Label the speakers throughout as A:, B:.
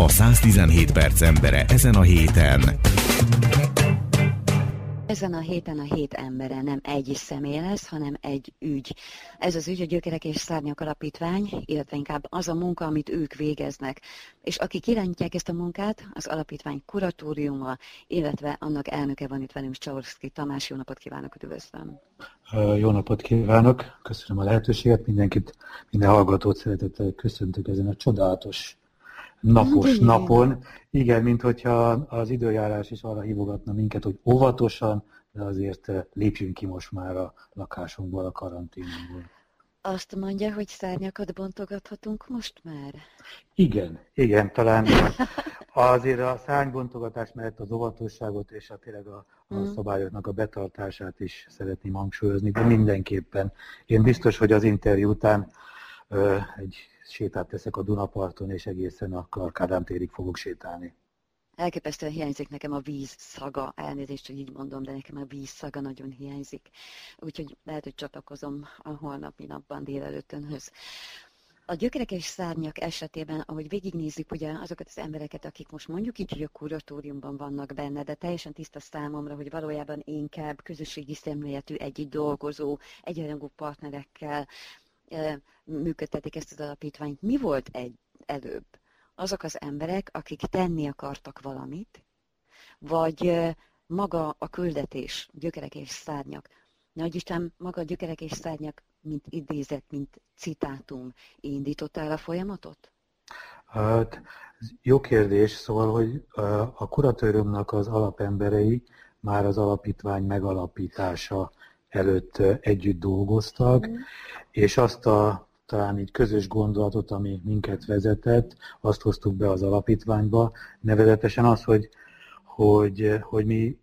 A: A 117 perc embere ezen a héten.
B: Ezen a héten a hét embere nem egy személy lesz, hanem egy ügy. Ez az ügy a Gyökerek és Szárnyak Alapítvány, illetve inkább az a munka, amit ők végeznek. És akik irányítják ezt a munkát, az alapítvány kuratóriuma, illetve annak elnöke van itt velünk, Csaorszki Tamás. Jó napot kívánok, üdvözlöm!
C: Jó napot kívánok! Köszönöm a lehetőséget, mindenkit, minden hallgatót szeretettel köszöntök ezen a csodálatos napos Igen. napon. Igen, mint hogyha az időjárás is arra hívogatna minket, hogy óvatosan, de azért eh, lépjünk ki most már a lakásunkból, a karanténból.
B: Azt mondja, hogy szárnyakat bontogathatunk most már?
C: Igen, igen, talán azért a szárnybontogatás mellett az óvatosságot és a tényleg a, a mm. szabályoknak a betartását is szeretném hangsúlyozni, de mindenképpen. Én biztos, hogy az interjú után ö, egy sétát teszek a Dunaparton, és egészen a Kádám térig fogok sétálni.
B: Elképesztően hiányzik nekem a víz szaga, elnézést, hogy így mondom, de nekem a víz szaga nagyon hiányzik. Úgyhogy lehet, hogy csatlakozom a holnapi napban délelőttönhöz. A gyökerek szárnyak esetében, ahogy végignézzük ugye azokat az embereket, akik most mondjuk így, hogy a kuratóriumban vannak benne, de teljesen tiszta számomra, hogy valójában inkább közösségi szemléletű egy dolgozó, egyenrangú partnerekkel működtetik ezt az alapítványt. Mi volt egy előbb? Azok az emberek, akik tenni akartak valamit, vagy maga a küldetés, gyökerek és szárnyak. Nagy Isten, maga a gyökerek és szárnyak, mint idézet, mint citátum, indította el a folyamatot?
C: Hát, jó kérdés, szóval, hogy a kuratóriumnak az alapemberei már az alapítvány megalapítása előtt együtt dolgoztak, mm. és azt a talán így közös gondolatot, ami minket vezetett, azt hoztuk be az alapítványba, nevezetesen az, hogy, hogy, hogy mi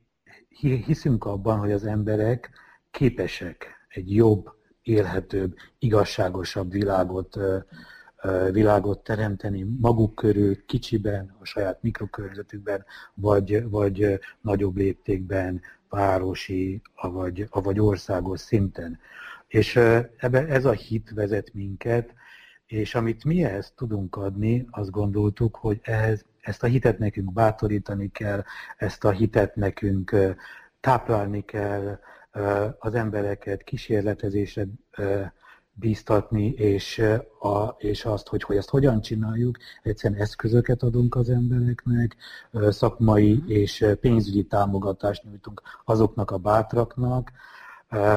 C: hiszünk abban, hogy az emberek képesek egy jobb, élhetőbb, igazságosabb világot, világot teremteni maguk körül, kicsiben, a saját mikrokörnyezetükben, vagy, vagy nagyobb léptékben, városi, vagy, vagy országos szinten. És ebbe ez a hit vezet minket, és amit mi ehhez tudunk adni, azt gondoltuk, hogy ehhez, ezt a hitet nekünk bátorítani kell, ezt a hitet nekünk táplálni kell, az embereket kísérletezésre bíztatni, és, a, és azt, hogy, hogy ezt hogyan csináljuk, egyszerűen eszközöket adunk az embereknek, szakmai és pénzügyi támogatást nyújtunk azoknak a bátraknak,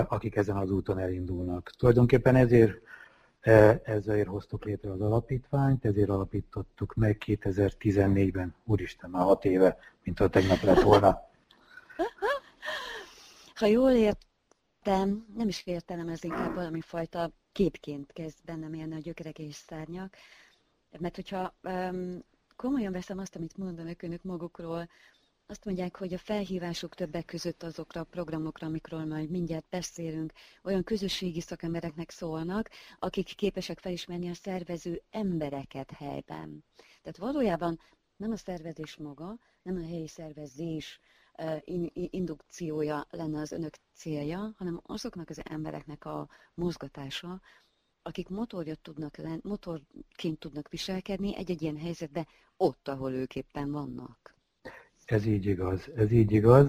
C: akik ezen az úton elindulnak. Tulajdonképpen ezért ezért hoztuk létre az alapítványt, ezért alapítottuk meg 2014-ben, úristen, már hat éve, mint a tegnap lett volna.
B: Ha jól értem, nem is értelem, ez inkább valami fajta képként kezd bennem élni a gyökerek és szárnyak, mert hogyha um, komolyan veszem azt, amit mondanak önök magukról, azt mondják, hogy a felhívásuk többek között azokra a programokra, amikről majd mindjárt beszélünk, olyan közösségi szakembereknek szólnak, akik képesek felismerni a szervező embereket helyben. Tehát valójában nem a szervezés maga, nem a helyi szervezés indukciója lenne az önök célja, hanem azoknak az embereknek a mozgatása, akik motorja tudnak lenni, motorként tudnak viselkedni egy-egy ilyen helyzetben ott, ahol ők éppen vannak.
C: Ez így igaz, ez így igaz.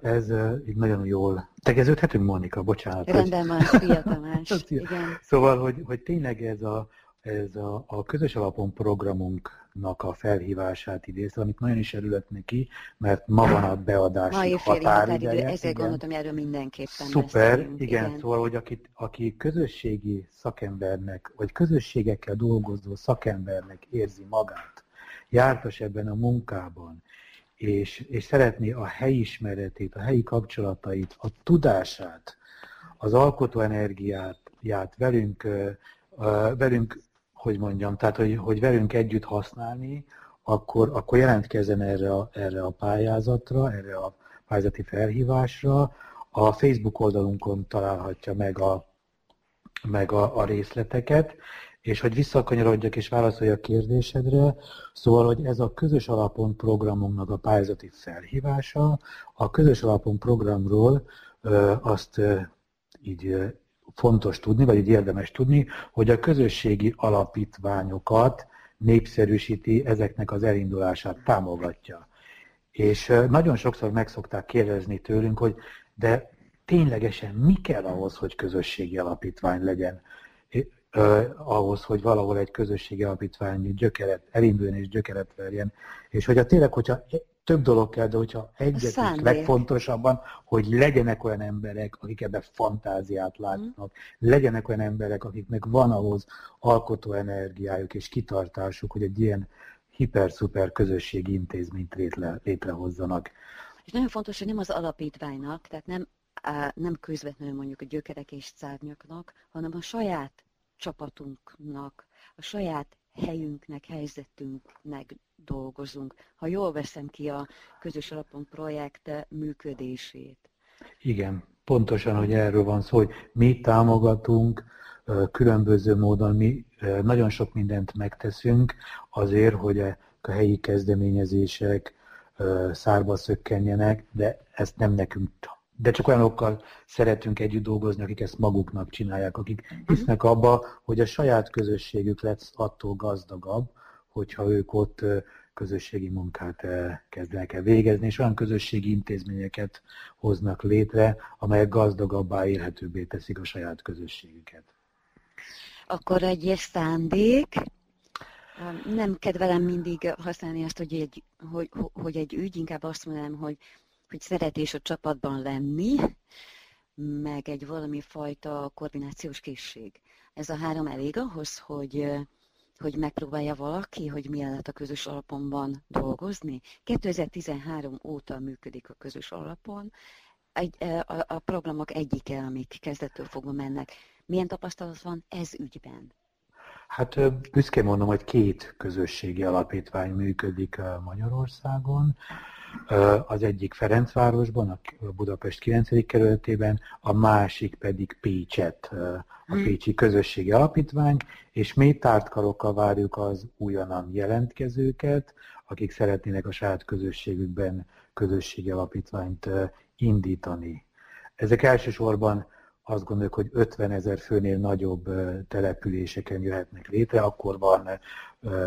C: Ez így nagyon jól... Tegeződhetünk, Monika, bocsánat.
B: Rendben van, Szia Tamás. Igen.
C: Szóval, hogy, hogy tényleg ez a, ez a, a közös alapon programunknak a felhívását idézte, amit nagyon is örülök neki, mert ma van a beadási Mai határideje.
B: Ezért gondoltam, hogy erről mindenképpen
C: Szuper, igen, igen, szóval, hogy aki, aki közösségi szakembernek, vagy közösségekkel dolgozó szakembernek érzi magát, jártas ebben a munkában, és, és szeretné a helyismeretét, a helyi kapcsolatait, a tudását, az alkotóenergiát velünk, velünk hogy mondjam, tehát hogy, hogy velünk együtt használni, akkor, akkor jelentkezzen erre erre a pályázatra, erre a pályázati felhívásra. A Facebook oldalunkon találhatja meg a, meg a, a részleteket, és hogy visszakanyarodjak és válaszoljak a kérdésedre, szóval, hogy ez a közös alapon programunknak a pályázati felhívása, a közös alapon programról azt így fontos tudni, vagy így érdemes tudni, hogy a közösségi alapítványokat népszerűsíti, ezeknek az elindulását támogatja. És nagyon sokszor meg szokták kérdezni tőlünk, hogy de ténylegesen mi kell ahhoz, hogy közösségi alapítvány legyen, ahhoz, hogy valahol egy közösségi alapítvány gyökeret, elinduljon és gyökeret verjen, és hogy a tényleg, hogyha több dolog kell, de hogyha egyet legfontosabban, hogy legyenek olyan emberek, akik ebbe fantáziát látnak, mm. legyenek olyan emberek, akiknek van ahhoz alkotó energiájuk és kitartásuk, hogy egy ilyen hiper-szuper közösségi intézményt létre, létrehozzanak.
B: És nagyon fontos, hogy nem az alapítványnak, tehát nem, nem közvetlenül mondjuk a gyökerek és szárnyaknak, hanem a saját csapatunknak, a saját helyünknek, helyzetünknek dolgozunk. Ha jól veszem ki a közös alapon projekt működését.
C: Igen, pontosan, hogy erről van szó, hogy mi támogatunk különböző módon, mi nagyon sok mindent megteszünk azért, hogy a helyi kezdeményezések szárba szökkenjenek, de ezt nem nekünk de csak olyanokkal szeretünk együtt dolgozni, akik ezt maguknak csinálják, akik hisznek abba, hogy a saját közösségük lesz attól gazdagabb, hogyha ők ott közösségi munkát kezdenek el végezni, és olyan közösségi intézményeket hoznak létre, amelyek gazdagabbá, élhetőbbé teszik a saját közösségüket.
B: Akkor egy szándék, nem kedvelem mindig használni azt, hogy egy, hogy, hogy egy ügy, inkább azt mondanám, hogy hogy szeretés a csapatban lenni, meg egy valami fajta koordinációs készség. Ez a három elég ahhoz, hogy, hogy megpróbálja valaki, hogy lehet a közös alapon dolgozni. 2013 óta működik a közös alapon. Egy, a, a programok egyike, amik kezdettől fogva mennek. Milyen tapasztalat van ez ügyben?
C: Hát büszkén mondom, hogy két közösségi alapítvány működik Magyarországon. Az egyik Ferencvárosban, a Budapest 9. kerületében, a másik pedig Pécset, a hmm. Pécsi Közösségi Alapítvány, és mi tártkarokkal várjuk az újonnan jelentkezőket, akik szeretnének a saját közösségükben közösségi alapítványt indítani. Ezek elsősorban azt gondoljuk, hogy 50 ezer főnél nagyobb településeken jöhetnek létre, akkor van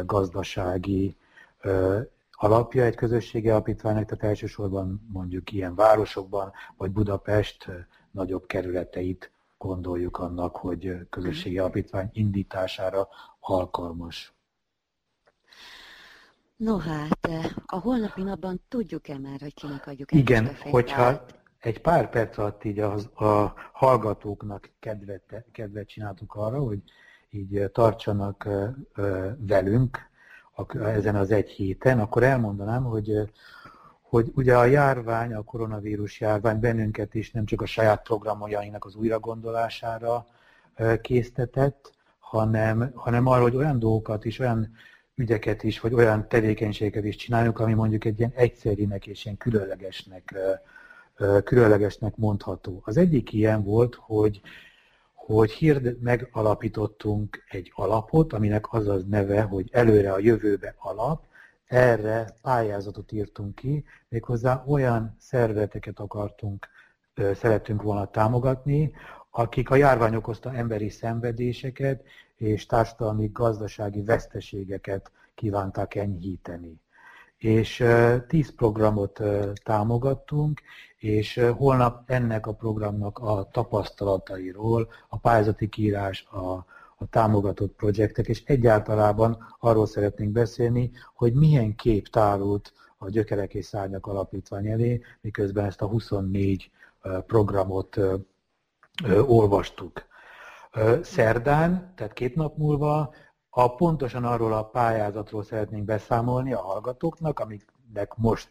C: gazdasági alapja egy közösségi alapítványnak, tehát elsősorban mondjuk ilyen városokban, vagy Budapest nagyobb kerületeit gondoljuk annak, hogy közösségi mhm. alapítvány indítására alkalmas.
B: No hát, a holnapi napban tudjuk-e már, hogy kinek adjuk
C: Igen, hogyha egy pár perc alatt így a, a hallgatóknak kedvet, kedvet csináltuk arra, hogy így tartsanak velünk ezen az egy héten, akkor elmondanám, hogy, hogy ugye a járvány, a koronavírus járvány bennünket is nem csak a saját programjainak az újragondolására késztetett, hanem, hanem arra, hogy olyan dolgokat is, olyan ügyeket is, vagy olyan tevékenységeket is csináljuk, ami mondjuk egy ilyen egyszerűnek és ilyen különlegesnek, különlegesnek mondható. Az egyik ilyen volt, hogy hogy hird megalapítottunk egy alapot, aminek az az neve, hogy előre a jövőbe alap, erre pályázatot írtunk ki, méghozzá olyan szervezeteket akartunk, szeretünk volna támogatni, akik a járvány okozta emberi szenvedéseket és társadalmi gazdasági veszteségeket kívánták enyhíteni. És tíz programot támogattunk, és holnap ennek a programnak a tapasztalatairól, a pályázati kiírás, a, a támogatott projektek, és egyáltalában arról szeretnénk beszélni, hogy milyen kép tárult a Gyökerek és Szárnyak Alapítvány elé, miközben ezt a 24 programot olvastuk. Szerdán, tehát két nap múlva a pontosan arról a pályázatról szeretnénk beszámolni a hallgatóknak, amiknek most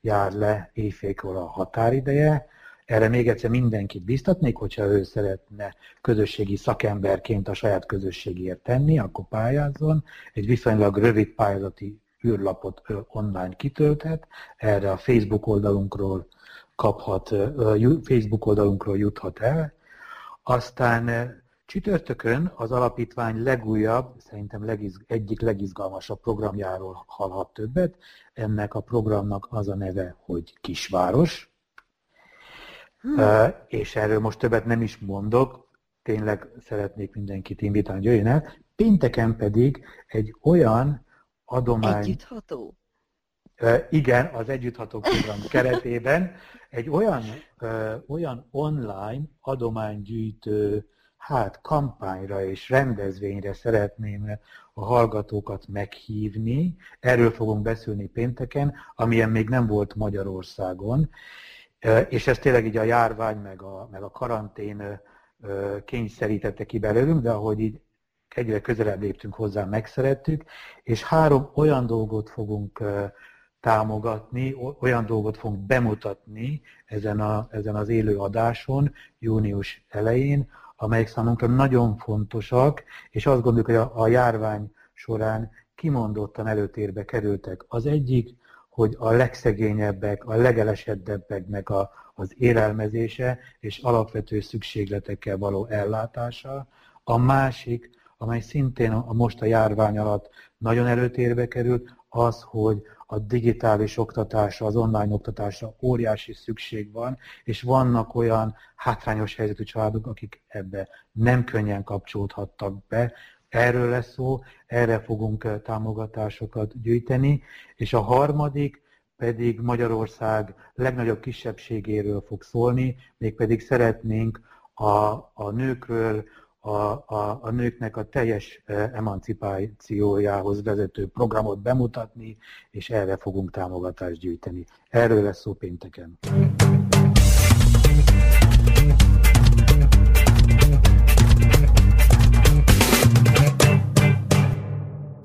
C: jár le éjfélkor a határideje. Erre még egyszer mindenkit biztatnék, hogyha ő szeretne közösségi szakemberként a saját közösségért tenni, akkor pályázzon. Egy viszonylag rövid pályázati űrlapot online kitölthet, erre a Facebook oldalunkról kaphat, Facebook oldalunkról juthat el. Aztán Csütörtökön az alapítvány legújabb, szerintem legizg, egyik legizgalmasabb programjáról hallhat többet. Ennek a programnak az a neve, hogy Kisváros. Hmm. És erről most többet nem is mondok, tényleg szeretnék mindenkit invitálni, hogy jöjjön el. Pénteken pedig egy olyan adomány...
D: Együttható?
C: Igen, az Együttható program keretében egy olyan, olyan online adománygyűjtő hát kampányra és rendezvényre szeretném a hallgatókat meghívni. Erről fogunk beszélni pénteken, amilyen még nem volt Magyarországon. És ez tényleg így a járvány, meg a, meg a karantén kényszerítette ki belőlünk, de ahogy így egyre közelebb léptünk hozzá, megszerettük, és három olyan dolgot fogunk támogatni, olyan dolgot fogunk bemutatni ezen, a, ezen az élő adáson június elején, amelyek számunkra nagyon fontosak, és azt gondoljuk, hogy a, a járvány során kimondottan előtérbe kerültek. Az egyik, hogy a legszegényebbek, a legeleseddebbeknek a, az élelmezése és alapvető szükségletekkel való ellátása. A másik, amely szintén a most a járvány alatt nagyon előtérbe került, az, hogy a digitális oktatásra, az online oktatásra óriási szükség van, és vannak olyan hátrányos helyzetű családok, akik ebbe nem könnyen kapcsolódhattak be. Erről lesz szó, erre fogunk támogatásokat gyűjteni, és a harmadik pedig Magyarország legnagyobb kisebbségéről fog szólni, mégpedig szeretnénk a, a nőkről, a, a, a nőknek a teljes e, emancipációjához vezető programot bemutatni, és erre fogunk támogatást gyűjteni. Erről lesz szó pénteken.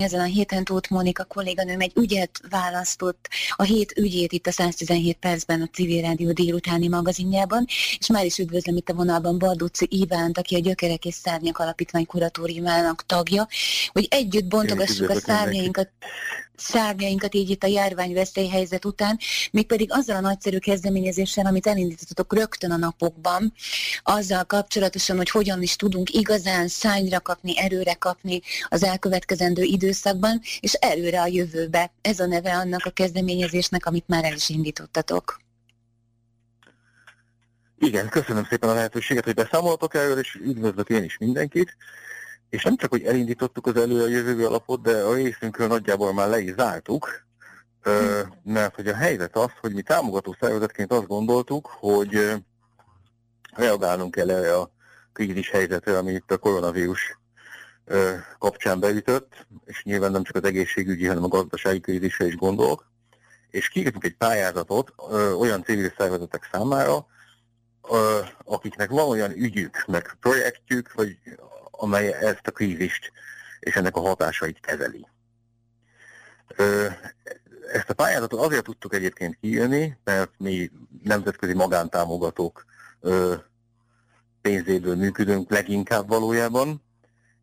D: Ezen a héten Tóth Mónika kolléganőm egy ügyet választott, a hét ügyét itt a 117 percben a Civil Rádió délutáni magazinjában, és már is üdvözlöm itt a vonalban Bardóci Ivánt, aki a Gyökerek és Szárnyak Alapítvány kuratóriumának tagja, hogy együtt bontogassuk a szárnyainkat szárnyainkat így itt a járványveszélyhelyzet után, mégpedig azzal a nagyszerű kezdeményezéssel, amit elindítottatok rögtön a napokban, azzal kapcsolatosan, hogy hogyan is tudunk igazán szányra kapni, erőre kapni az elkövetkezendő időszakban, és erőre a jövőbe. Ez a neve annak a kezdeményezésnek, amit már el is indítottatok.
E: Igen, köszönöm szépen a lehetőséget, hogy beszámoltok erről, és üdvözlök én is mindenkit. És nem csak, hogy elindítottuk az elő a jövő alapot, de a részünkről nagyjából már le is zártuk, mert hogy a helyzet az, hogy mi támogató szervezetként azt gondoltuk, hogy reagálnunk kell erre a krízis helyzetre, ami itt a koronavírus kapcsán beütött, és nyilván nem csak az egészségügyi, hanem a gazdasági krízisre is gondolok, és kiírtunk egy pályázatot olyan civil szervezetek számára, akiknek van olyan ügyük, meg projektjük, vagy amely ezt a krízist és ennek a hatásait kezeli. Ezt a pályázatot azért tudtuk egyébként kiírni, mert mi nemzetközi magántámogatók pénzéből működünk leginkább valójában,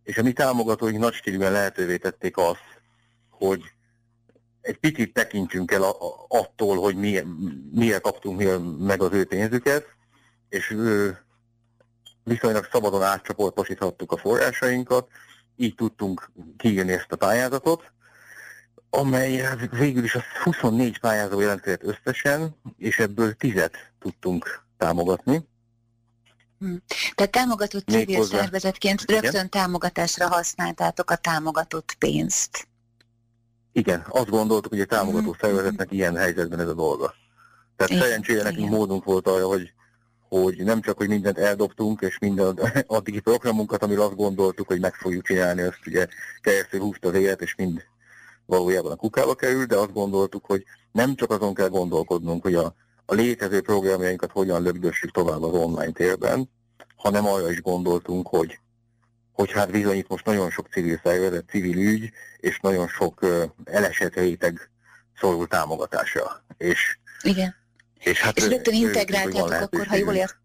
E: és a mi támogatóink nagy stílűen lehetővé tették azt, hogy egy picit tekintsünk el attól, hogy miért, miért kaptunk miért meg az ő pénzüket, és viszonylag szabadon átcsoportosíthattuk a forrásainkat, így tudtunk kiírni ezt a pályázatot, amely végül is a 24 pályázó jelentkezett összesen, és ebből 10 tudtunk támogatni.
D: Hm. Tehát támogatott civil hozzá... szervezetként rögtön Igen? támogatásra használtátok a támogatott pénzt.
E: Igen, azt gondoltuk, hogy a támogató mm. szervezetnek ilyen helyzetben ez a dolga. Tehát szerencsére nekünk módunk volt arra, hogy hogy nem csak, hogy mindent eldobtunk, és minden addigi programunkat, amiről azt gondoltuk, hogy meg fogjuk csinálni, azt ugye keresztül húzta az élet, és mind valójában a kukába kerül, de azt gondoltuk, hogy nem csak azon kell gondolkodnunk, hogy a, a létező programjainkat hogyan lögdössük tovább az online térben, hanem arra is gondoltunk, hogy, hogy hát bizony itt most nagyon sok civil szervezet, civil ügy, és nagyon sok uh, elesett réteg szorul támogatásra. És
D: Igen és, hát és rögtön integráltátok akkor, ha jól, ért,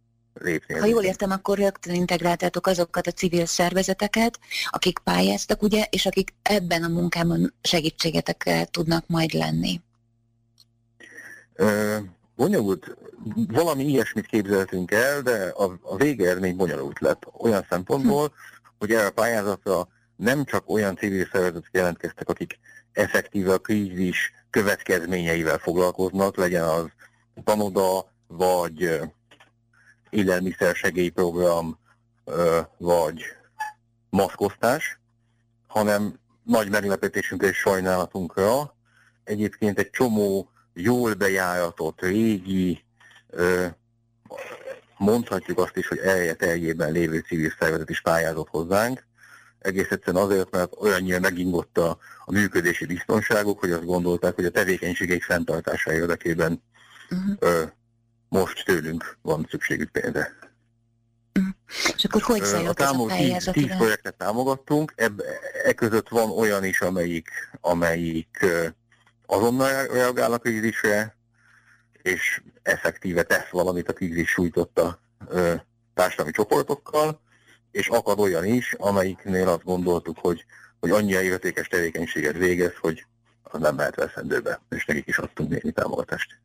D: ha jól értem, akkor rögtön integráltátok azokat a civil szervezeteket, akik pályáztak, ugye, és akik ebben a munkában segítségetekkel tudnak majd lenni.
E: Bonyolult, valami ilyesmit képzeltünk el, de a, a végeredmény bonyolult lett olyan szempontból, hm. hogy erre a pályázatra nem csak olyan civil szervezetek jelentkeztek, akik effektíve a krízis következményeivel foglalkoznak, legyen az tanoda, vagy élelmiszer segélyprogram, vagy maszkosztás, hanem nagy meglepetésünkre és sajnálatunkra egyébként egy csomó jól bejáratott, régi, mondhatjuk azt is, hogy eljeteljében lévő civil szervezet is pályázott hozzánk. Egész egyszerűen azért, mert olyannyira megingott a, a működési biztonságuk, hogy azt gondolták, hogy a tevékenységeik fenntartása érdekében uh-huh. ö, most tőlünk van szükségük pénzre.
B: Uh-huh. És akkor hogy zajlott
E: a, a pályázat? Tíz, tíz projektet támogattunk, ebb, e között van olyan is, amelyik, amelyik azonnal reagál a krízisre, és effektíve tesz valamit a krízis sújtotta ö, társadalmi csoportokkal, és akad olyan is, amelyiknél azt gondoltuk, hogy, hogy annyira értékes tevékenységet végez, hogy az nem mehet veszendőbe, és nekik is adtunk némi támogatást.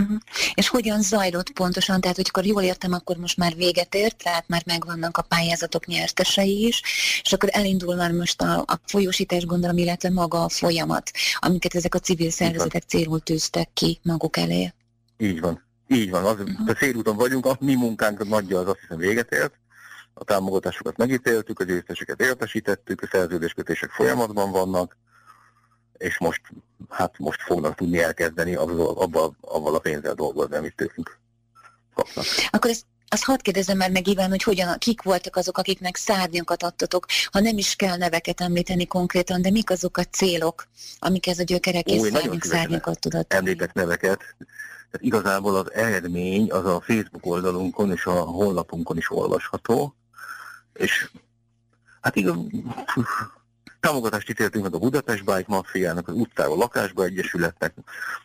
B: Uh-huh. És hogyan zajlott pontosan? Tehát, hogy akkor jól értem, akkor most már véget ért, tehát már megvannak a pályázatok nyertesei is, és akkor elindul már most a, a folyósítás, gondolom, illetve maga a folyamat, amiket ezek a civil szervezetek célul tűztek ki maguk elé.
E: Így van. Így van. Az, uh-huh. A célúton vagyunk, a mi munkánk nagyja az azt hiszem véget ért. A támogatásokat megítéltük, a győzteseket értesítettük, a szerződéskötések folyamatban vannak, és most, hát most fognak tudni elkezdeni abban, abban a pénzzel dolgozni, amit tőlünk kapnak.
B: Akkor ezt azt hadd kérdezem már meg, Iván, hogy hogyan, kik voltak azok, akiknek szárnyakat adtatok, ha nem is kell neveket említeni konkrétan, de mik azok a célok, amik ez a gyökerek és szárnyak, szárnyakat tudott
E: Említett neveket. Tehát igazából az eredmény az a Facebook oldalunkon és a honlapunkon is olvasható, és hát igaz, Támogatást ítéltünk meg a Budapest Bike Mafiának, az utcáról lakásba egyesületnek,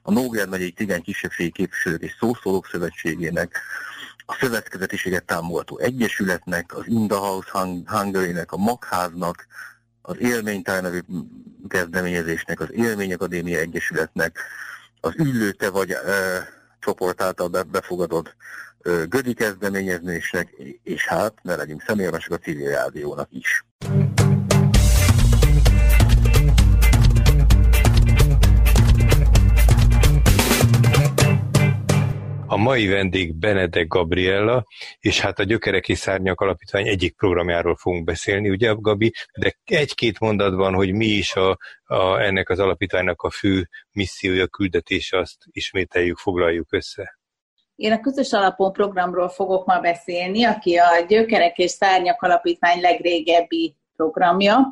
E: a Nóger megyei cigány kisebbségi képviselők és szószólók szövetségének, a szövetkezetiséget támogató egyesületnek, az Inda House Hungary-nek, a Magháznak, az Élménytár nevű kezdeményezésnek, az Élmény Akadémia Egyesületnek, az Üllőte vagy e, csoport által befogadott e, Gödi kezdeményezésnek, és hát, ne legyünk szemérmesek, a civil rádiónak is.
F: A mai vendég Benedek Gabriella, és hát a Gyökerek és Szárnyak Alapítvány egyik programjáról fogunk beszélni, ugye Gabi, de egy-két mondatban, hogy mi is a, a, ennek az alapítványnak a fő missziója, küldetése, azt ismételjük, foglaljuk össze.
G: Én a közös alapon programról fogok ma beszélni, aki a Gyökerek és Szárnyak Alapítvány legrégebbi programja,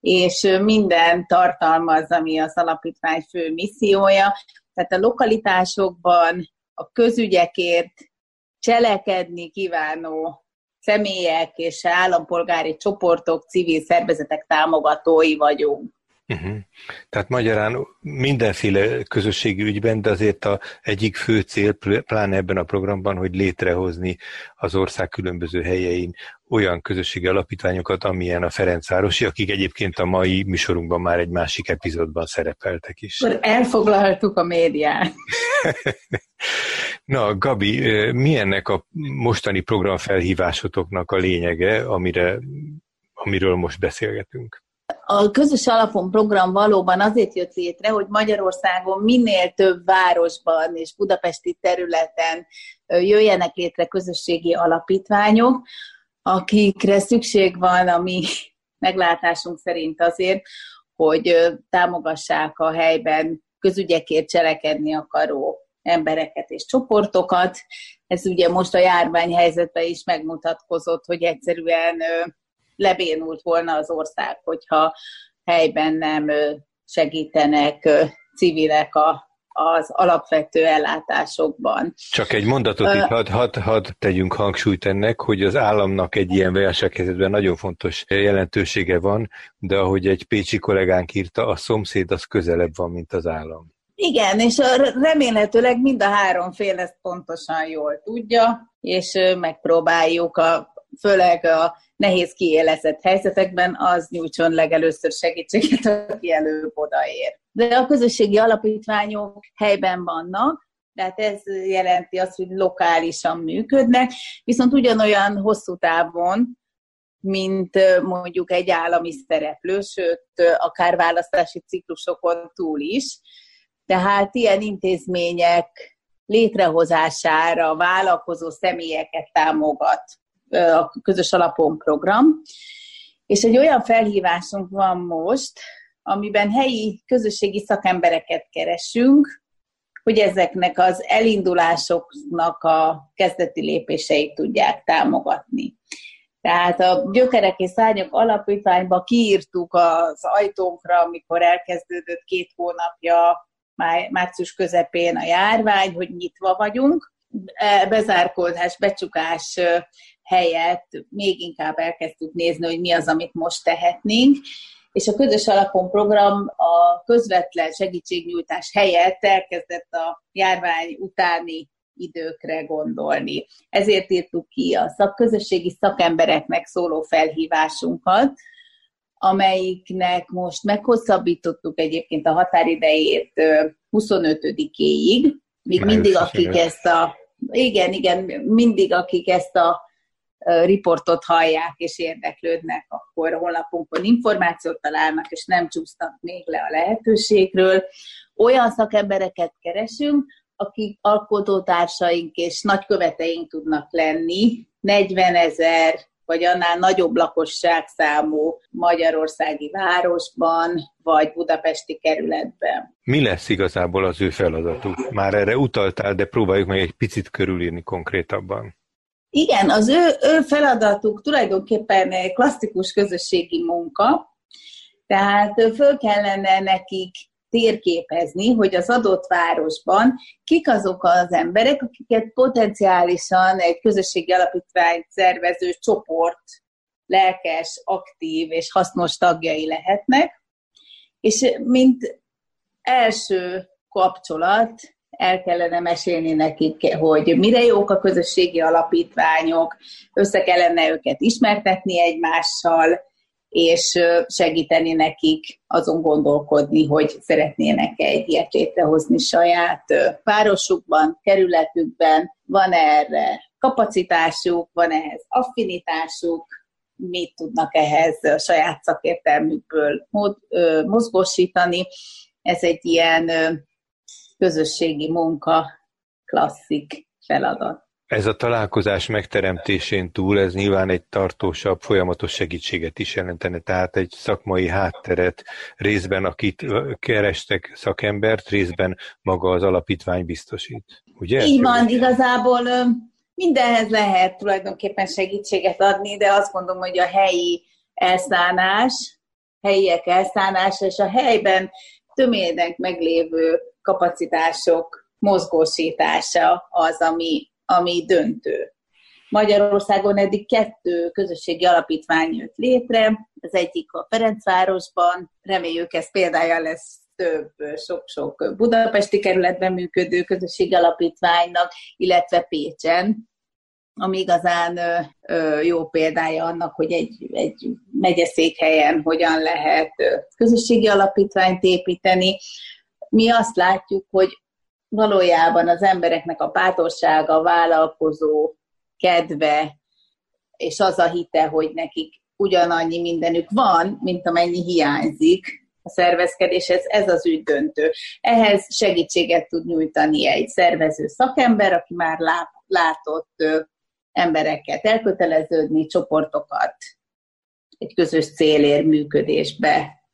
G: és minden tartalmaz, ami az alapítvány fő missziója. Tehát a lokalitásokban a közügyekért cselekedni kívánó személyek és állampolgári csoportok, civil szervezetek támogatói vagyunk.
F: Uh-huh. Tehát magyarán mindenféle közösségi ügyben, de azért a egyik fő cél, pláne ebben a programban, hogy létrehozni az ország különböző helyein olyan közösségi alapítványokat, amilyen a Ferencvárosi, akik egyébként a mai műsorunkban már egy másik epizódban szerepeltek is.
G: Elfoglaltuk a médiát.
F: Na, Gabi, mi ennek a mostani programfelhívásotoknak a lényege, amire, amiről most beszélgetünk?
G: A közös alapon program valóban azért jött létre, hogy Magyarországon minél több városban és budapesti területen jöjjenek létre közösségi alapítványok, akikre szükség van a mi meglátásunk szerint azért, hogy támogassák a helyben közügyekért cselekedni akaró embereket és csoportokat. Ez ugye most a járványhelyzetben is megmutatkozott, hogy egyszerűen lebénult volna az ország, hogyha helyben nem segítenek civilek a, az alapvető ellátásokban.
F: Csak egy mondatot uh, itt hadd had, had tegyünk hangsúlyt ennek, hogy az államnak egy ilyen válsághelyzetben nagyon fontos jelentősége van, de ahogy egy pécsi kollégánk írta, a szomszéd az közelebb van, mint az állam.
G: Igen, és remélhetőleg mind a három fél ezt pontosan jól tudja, és megpróbáljuk a, főleg a nehéz kiélezett helyzetekben az nyújtson legelőször segítséget, aki előbb odaér. De a közösségi alapítványok helyben vannak, tehát ez jelenti azt, hogy lokálisan működnek, viszont ugyanolyan hosszú távon, mint mondjuk egy állami szereplő, sőt, akár választási ciklusokon túl is. Tehát ilyen intézmények létrehozására vállalkozó személyeket támogat a közös alapon program, és egy olyan felhívásunk van most, amiben helyi közösségi szakembereket keresünk, hogy ezeknek az elindulásoknak a kezdeti lépéseit tudják támogatni. Tehát a Gyökerek és Szárnyak alapítványba kiírtuk az ajtónkra, amikor elkezdődött két hónapja, március közepén a járvány, hogy nyitva vagyunk. Bezárkózás, becsukás helyett még inkább elkezdtük nézni, hogy mi az, amit most tehetnénk, és a közös alapon program a közvetlen segítségnyújtás helyett elkezdett a járvány utáni időkre gondolni. Ezért írtuk ki a szakközösségi szakembereknek szóló felhívásunkat, amelyiknek most meghosszabbítottuk egyébként a határidejét 25-éig, még mindig akik ezt a igen, igen, mindig akik ezt a riportot hallják és érdeklődnek, akkor honlapunkon információt találnak, és nem csúsztak még le a lehetőségről. Olyan szakembereket keresünk, akik alkotótársaink és nagyköveteink tudnak lenni, 40 ezer vagy annál nagyobb lakosságszámú magyarországi városban, vagy budapesti kerületben.
F: Mi lesz igazából az ő feladatuk? Már erre utaltál, de próbáljuk meg egy picit körülírni konkrétabban.
G: Igen, az ő, ő feladatuk tulajdonképpen egy klasszikus közösségi munka, tehát föl kellene nekik térképezni, hogy az adott városban kik azok az emberek, akiket potenciálisan egy közösségi alapítvány szervező csoport lelkes, aktív és hasznos tagjai lehetnek, és mint első kapcsolat el kellene mesélni nekik, hogy mire jók a közösségi alapítványok, össze kellene őket ismertetni egymással, és segíteni nekik azon gondolkodni, hogy szeretnének egy ilyet létrehozni saját városukban, kerületükben, van erre kapacitásuk, van ehhez affinitásuk, mit tudnak ehhez a saját szakértelmükből mozgósítani. Ez egy ilyen közösségi munka klasszik feladat.
F: Ez a találkozás megteremtésén túl, ez nyilván egy tartósabb, folyamatos segítséget is jelentene, tehát egy szakmai hátteret részben, akit kerestek szakembert, részben maga az alapítvány biztosít. Ugye?
G: Így van, igazából mindenhez lehet tulajdonképpen segítséget adni, de azt gondolom, hogy a helyi elszánás, helyiek elszánása és a helyben tömérdek meglévő kapacitások mozgósítása az, ami, ami döntő. Magyarországon eddig kettő közösségi alapítvány jött létre, az egyik a Ferencvárosban, reméljük ez példája lesz több sok-sok budapesti kerületben működő közösségi alapítványnak, illetve Pécsen, ami igazán jó példája annak, hogy egy, egy megyeszékhelyen hogyan lehet közösségi alapítványt építeni. Mi azt látjuk, hogy valójában az embereknek a bátorsága, a vállalkozó kedve, és az a hite, hogy nekik ugyanannyi mindenük van, mint amennyi hiányzik a szervezkedéshez, ez az ügy döntő. Ehhez segítséget tud nyújtani egy szervező szakember, aki már látott embereket elköteleződni, csoportokat egy közös célért működésbe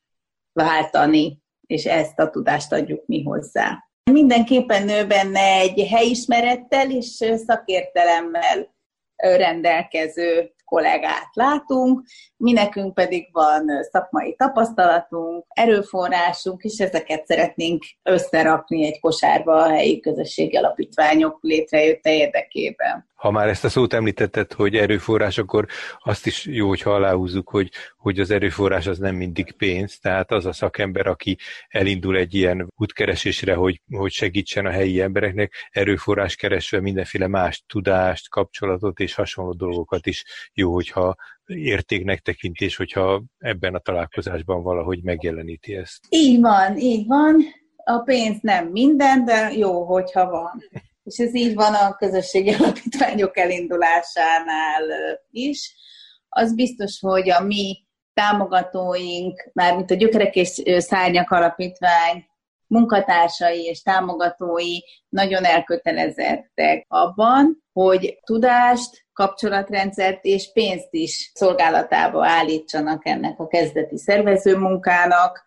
G: váltani, és ezt a tudást adjuk mi hozzá. Mindenképpen nő benne egy helyismerettel és szakértelemmel rendelkező kollégát látunk, mi nekünk pedig van szakmai tapasztalatunk, erőforrásunk, és ezeket szeretnénk összerakni egy kosárba a helyi közösségi alapítványok létrejötte érdekében.
F: Ha már ezt a szót említetted, hogy erőforrás, akkor azt is jó, hogyha aláhúzzuk, hogy, hogy az erőforrás az nem mindig pénz, tehát az a szakember, aki elindul egy ilyen útkeresésre, hogy, hogy segítsen a helyi embereknek, erőforrás keresve mindenféle más tudást, kapcsolatot és hasonló dolgokat is jó, hogyha értéknek tekintés, hogyha ebben a találkozásban valahogy megjeleníti ezt.
G: Így van, így van. A pénz nem minden, de jó, hogyha van. És ez így van a közösségi alapítványok elindulásánál is. Az biztos, hogy a mi támogatóink, mármint a Gyökerek és Szárnyak Alapítvány munkatársai és támogatói nagyon elkötelezettek abban, hogy tudást, kapcsolatrendszert és pénzt is szolgálatába állítsanak ennek a kezdeti szervezőmunkának.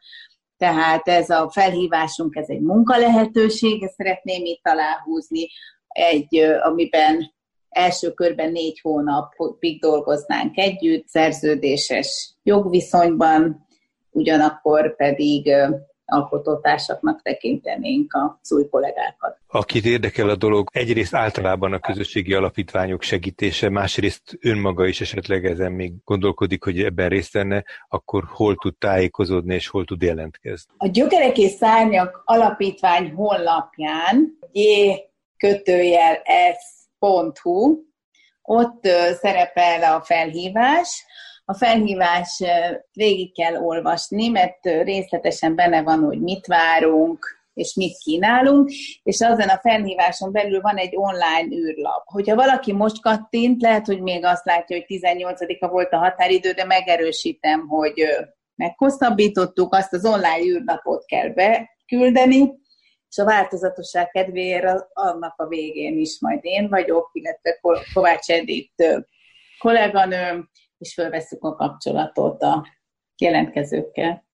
G: Tehát ez a felhívásunk, ez egy munkalehetőség, ezt szeretném itt aláhúzni, egy, amiben első körben négy hónapig dolgoznánk együtt, szerződéses jogviszonyban, ugyanakkor pedig alkotótársaknak tekintenénk az új kollégákat.
F: Akit érdekel a dolog, egyrészt általában a közösségi alapítványok segítése, másrészt önmaga is esetleg ezen még gondolkodik, hogy ebben részt venne, akkor hol tud tájékozódni és hol tud jelentkezni?
G: A Gyökerek és Szárnyak alapítvány honlapján g kötőjel s.hu ott szerepel a felhívás, a felhívás végig kell olvasni, mert részletesen benne van, hogy mit várunk, és mit kínálunk, és azon a felhíváson belül van egy online űrlap. Hogyha valaki most kattint, lehet, hogy még azt látja, hogy 18-a volt a határidő, de megerősítem, hogy meghosszabbítottuk, azt az online űrlapot kell beküldeni, és a változatosság kedvéért annak a végén is majd én vagyok, illetve Kovács Edith kolléganőm, és felveszünk a kapcsolatot a jelentkezőkkel.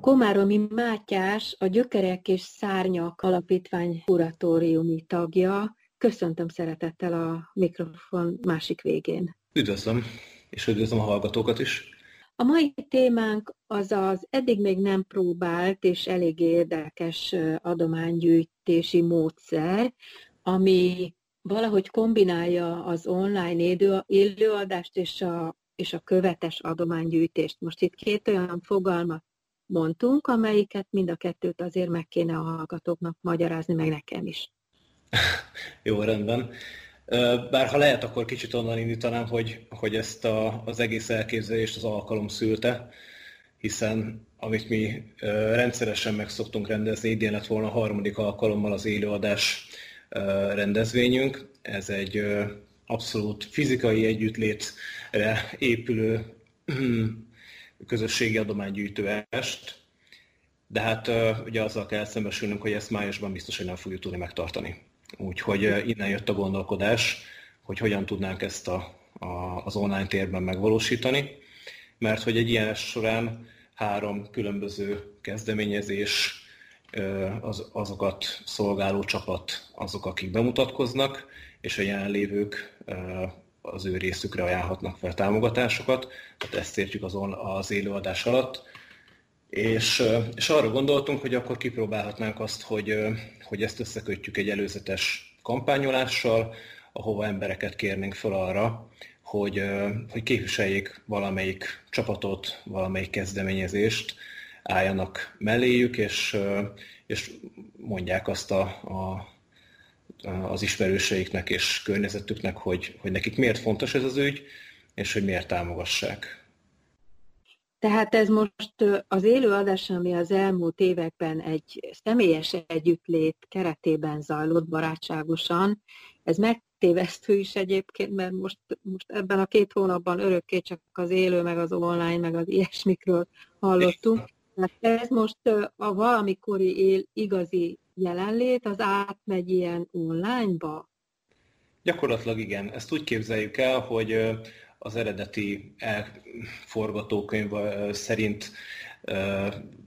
H: Komáromi Mátyás, a Gyökerek és Szárnyak Alapítvány kuratóriumi tagja. Köszöntöm szeretettel a mikrofon másik végén.
I: Üdvözlöm, és üdvözlöm a hallgatókat is.
H: A mai témánk az az eddig még nem próbált és elég érdekes adománygyűjtési módszer, ami valahogy kombinálja az online élőadást és a, és a követes adománygyűjtést. Most itt két olyan fogalmat mondtunk, amelyiket mind a kettőt azért meg kéne a hallgatóknak magyarázni, meg nekem is.
I: Jó, rendben. Bár ha lehet, akkor kicsit onnan indítanám, hogy, hogy ezt a, az egész elképzelést az alkalom szülte, hiszen amit mi rendszeresen meg szoktunk rendezni, idén lett volna a harmadik alkalommal az élőadás rendezvényünk. Ez egy abszolút fizikai együttlétre épülő közösségi adománygyűjtő est, de hát ugye azzal kell szembesülnünk, hogy ezt májusban biztos, hogy nem fogjuk tudni megtartani. Úgyhogy innen jött a gondolkodás, hogy hogyan tudnánk ezt a, a, az online térben megvalósítani, mert hogy egy ilyen során három különböző kezdeményezés, az, azokat szolgáló csapat azok, akik bemutatkoznak, és a jelenlévők az ő részükre ajánlhatnak fel támogatásokat. Tehát ezt értjük az, az élőadás alatt. És, és arra gondoltunk, hogy akkor kipróbálhatnánk azt, hogy, hogy ezt összekötjük egy előzetes kampányolással, ahova embereket kérnénk fel arra, hogy, hogy képviseljék valamelyik csapatot, valamelyik kezdeményezést, álljanak melléjük, és, és mondják azt a, a, az ismerőseiknek és környezetüknek, hogy, hogy nekik miért fontos ez az ügy, és hogy miért támogassák.
H: Tehát ez most az élőadás, ami az elmúlt években egy személyes együttlét keretében zajlott barátságosan, ez megtévesztő is egyébként, mert most, most ebben a két hónapban örökké csak az élő, meg az online, meg az ilyesmikről hallottunk. Tehát ez most a valamikori él, igazi jelenlét, az átmegy ilyen online-ba?
I: Gyakorlatilag igen. Ezt úgy képzeljük el, hogy az eredeti forgatókönyv szerint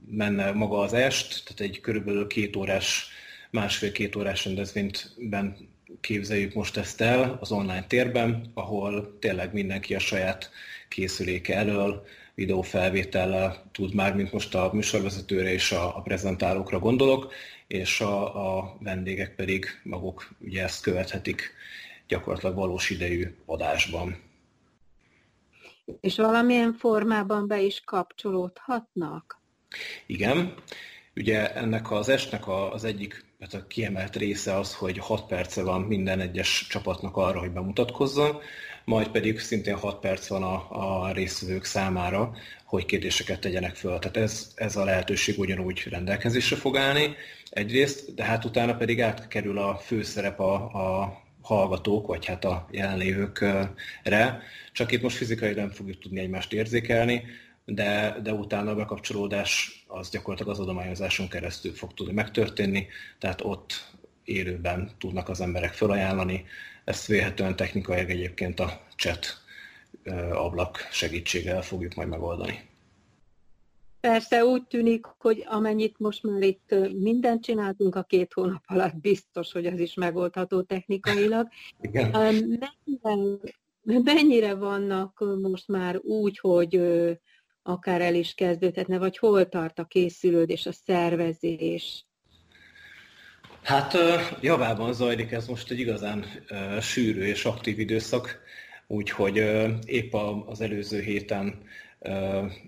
I: menne maga az est, tehát egy körülbelül két órás, másfél-két órás rendezvényben képzeljük most ezt el az online térben, ahol tényleg mindenki a saját készüléke elől, videófelvétellel tud már, mint most a műsorvezetőre és a, a prezentálókra gondolok, és a, a vendégek pedig maguk ugye ezt követhetik gyakorlatilag valós idejű adásban.
H: És valamilyen formában be is kapcsolódhatnak?
I: Igen. Ugye ennek az estnek az egyik hát a kiemelt része az, hogy 6 perce van minden egyes csapatnak arra, hogy bemutatkozzon, majd pedig szintén 6 perc van a, a résztvevők számára, hogy kérdéseket tegyenek föl. Tehát ez, ez a lehetőség ugyanúgy rendelkezésre fog állni egyrészt, de hát utána pedig átkerül a főszerep a, a hallgatók, vagy hát a jelenlévőkre, csak itt most fizikai nem fogjuk tudni egymást érzékelni, de, de utána a bekapcsolódás az gyakorlatilag az adományozáson keresztül fog tudni megtörténni, tehát ott élőben tudnak az emberek felajánlani. Ezt vélhetően technikailag egyébként a chat ablak segítséggel fogjuk majd megoldani.
H: Persze úgy tűnik, hogy amennyit most már itt mindent csináltunk a két hónap alatt, biztos, hogy az is megoldható technikailag. Igen. Mennyire, mennyire vannak most már úgy, hogy akár el is kezdődhetne, vagy hol tart a készülődés, a szervezés?
I: Hát javában zajlik ez most egy igazán sűrű és aktív időszak, úgyhogy épp az előző héten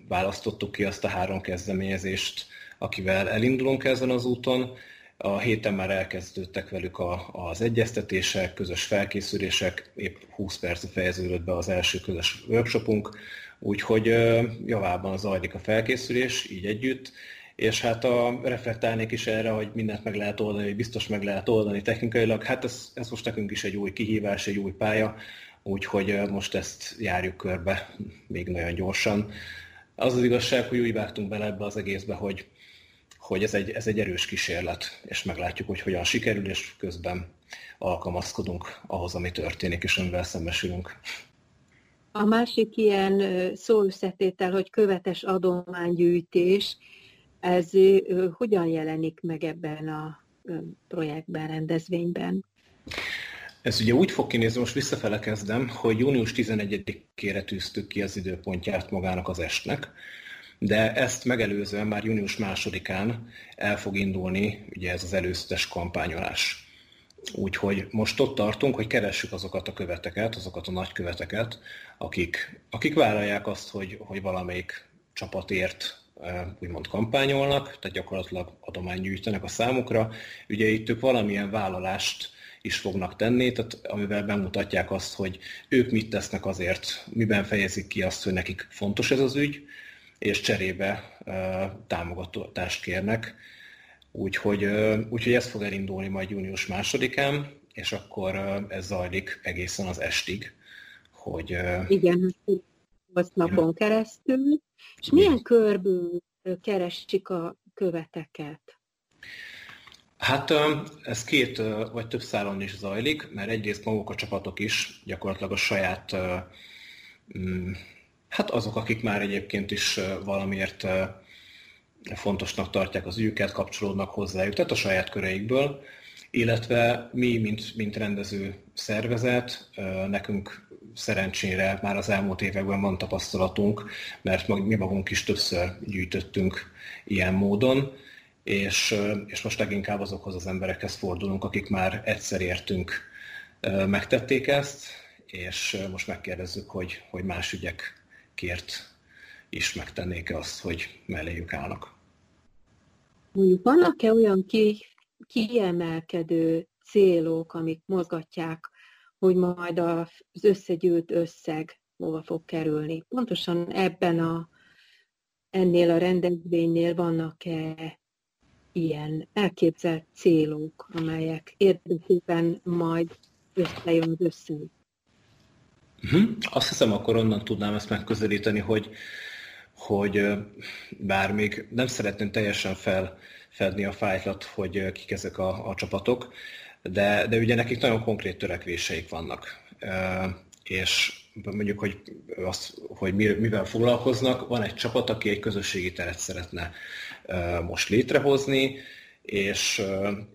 I: választottuk ki azt a három kezdeményezést, akivel elindulunk ezen az úton. A héten már elkezdődtek velük a, az egyeztetések, közös felkészülések, épp 20 perc fejeződött be az első közös workshopunk, úgyhogy javában zajlik a felkészülés, így együtt, és hát a, reflektálnék is erre, hogy mindent meg lehet oldani, hogy biztos meg lehet oldani technikailag. Hát ez, ez most nekünk is egy új kihívás, egy új pálya, úgyhogy most ezt járjuk körbe még nagyon gyorsan. Az az igazság, hogy úgy vágtunk bele ebbe az egészbe, hogy, hogy ez, egy, ez egy erős kísérlet, és meglátjuk, hogy hogyan sikerül, és közben alkalmazkodunk ahhoz, ami történik, és amivel szembesülünk.
H: A másik ilyen szóösszetétel, hogy követes adománygyűjtés, ez hogyan jelenik meg ebben a projektben, rendezvényben?
I: Ez ugye úgy fog kinézni, most visszafele kezdem, hogy június 11-ére tűztük ki az időpontját magának az estnek, de ezt megelőzően már június másodikán el fog indulni ugye ez az előzetes kampányolás. Úgyhogy most ott tartunk, hogy keressük azokat a követeket, azokat a nagyköveteket, akik, akik vállalják azt, hogy, hogy valamelyik csapatért úgymond kampányolnak, tehát gyakorlatilag adomány gyűjtenek a számukra. Ugye itt ők valamilyen vállalást is fognak tenni, tehát amivel bemutatják azt, hogy ők mit tesznek azért, miben fejezik ki azt, hogy nekik fontos ez az ügy, és cserébe támogatást kérnek. Úgyhogy, úgyhogy ez fog elindulni majd június másodikán, és akkor ez zajlik egészen az estig, hogy...
H: Igen, 8 napon keresztül. És milyen körből keresik a követeket?
I: Hát ez két vagy több szálon is zajlik, mert egyrészt maguk a csapatok is gyakorlatilag a saját, mm, hát azok, akik már egyébként is valamiért fontosnak tartják az ügyüket, kapcsolódnak hozzájuk, tehát a saját köreikből, illetve mi, mint, mint rendező szervezet, nekünk szerencsére már az elmúlt években van tapasztalatunk, mert mi magunk is többször gyűjtöttünk ilyen módon, és, és most leginkább azokhoz az emberekhez fordulunk, akik már egyszer értünk, megtették ezt, és most megkérdezzük, hogy, hogy más ügyekért is megtennék-e azt, hogy melléjük állnak.
H: Mondjuk vannak-e olyan ki, kiemelkedő célok, amik mozgatják, hogy majd az összegyűlt összeg hova fog kerülni? Pontosan ebben a, ennél a rendezvénynél vannak-e ilyen elképzelt célok, amelyek érdekében majd összejön az összeg.
I: Uh-huh. Azt hiszem, akkor onnan tudnám ezt megközelíteni, hogy, hogy bár még nem szeretném teljesen felfedni a fájtlat, hogy kik ezek a, a csapatok, de, de ugye nekik nagyon konkrét törekvéseik vannak. És mondjuk, hogy, azt, hogy mivel foglalkoznak, van egy csapat, aki egy közösségi teret szeretne most létrehozni, és,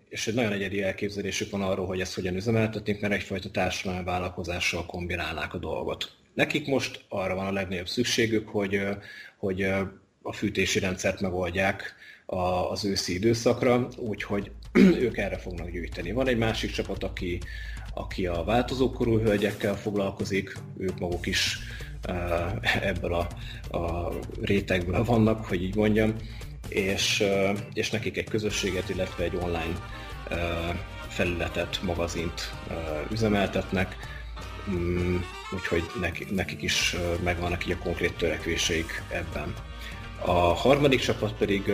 I: és egy nagyon egyedi elképzelésük van arról, hogy ezt hogyan üzemeltetnék, mert egyfajta társadalmi vállalkozással kombinálnák a dolgot. Nekik most arra van a legnagyobb szükségük, hogy, hogy a fűtési rendszert megoldják az őszi időszakra, úgyhogy ők erre fognak gyűjteni. Van egy másik csapat, aki, aki a változókorú hölgyekkel foglalkozik, ők maguk is ebből a, a rétegből vannak, hogy így mondjam, és, és nekik egy közösséget, illetve egy online felületet, magazint üzemeltetnek, mm, úgyhogy nekik, is megvannak így a konkrét törekvéseik ebben. A harmadik csapat pedig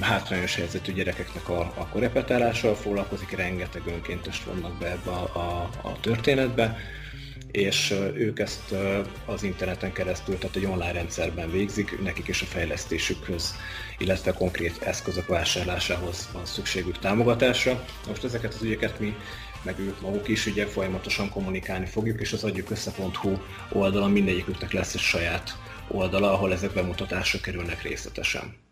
I: hátrányos helyzetű gyerekeknek a, a korepetálással foglalkozik, rengeteg önkéntest vannak be ebbe a, a, a történetbe, és ők ezt az interneten keresztül, tehát egy online rendszerben végzik, nekik is a fejlesztésükhöz, illetve konkrét eszközök vásárlásához van szükségük támogatásra. Most ezeket az ügyeket mi meg ők maguk is ugye folyamatosan kommunikálni fogjuk, és az adjukössze.hu oldalon mindegyiküknek lesz egy saját oldala, ahol ezek bemutatásra kerülnek részletesen.